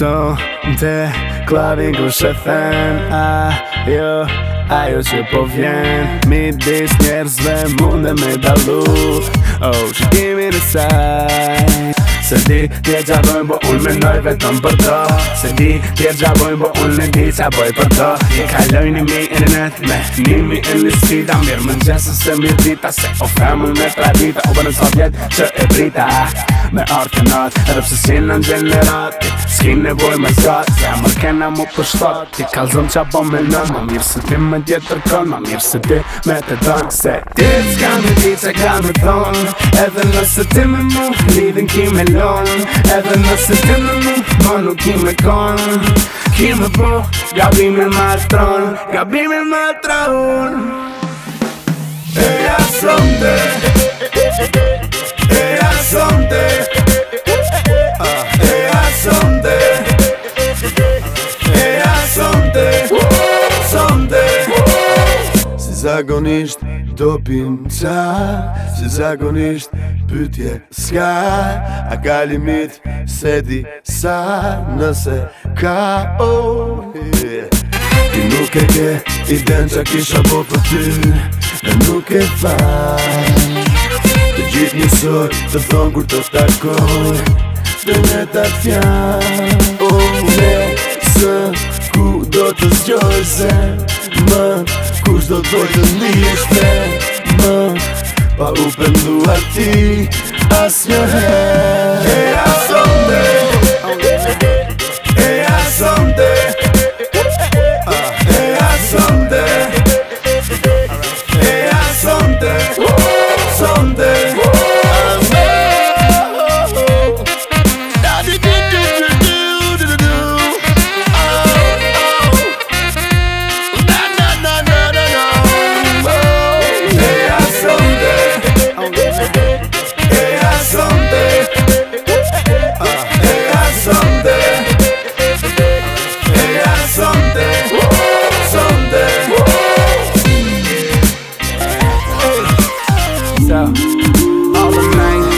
Sënë të klavin ku shëthen Ajo, ajo që po vjen Mi dis njerëzve munde me dalu Oh, që kimi në saj Se di tje gjallojnë bo unë me nëj vetëm për të Se di tje gjallojnë bo unë në di qa boj për të Je kalojnë i mi internet me nimi e listita Mirë më njësë se mirë dita se o femë me tradita U bërë në sovjet që e brita Me arke natë edhe pësë sinë në gjenë në ratë s'ki nevoj me zgat Se e mërë kena mu pështot Ti kalzëm qa bom me nën Ma mirë se ti me djetë tërkon Ma mirë se ti me të dënë Se ti s'ka me di që ka me dhënë Edhe nëse ti me mu Lidhën ki me lënë Edhe nëse ti me mu Më nuk ki me konë Ki me po, bu Gabimin ma e tronë Gabimin ma e tronë E jasë rëmë dhe E jasë rëmë dhe zakonisht do pim ca Se zakonisht pytje s'ka A ka limit se di sa nëse ka oh, yeah. I nuk e ke i den që kisha po për ty Në nuk e faj Të gjithë një sot të thonë kur të shtakoj Shtë me ta fjan O oh, me së ku do të zgjoj se Më kush do të të nishte Më, pa u pëndu ati, as një out. All the night.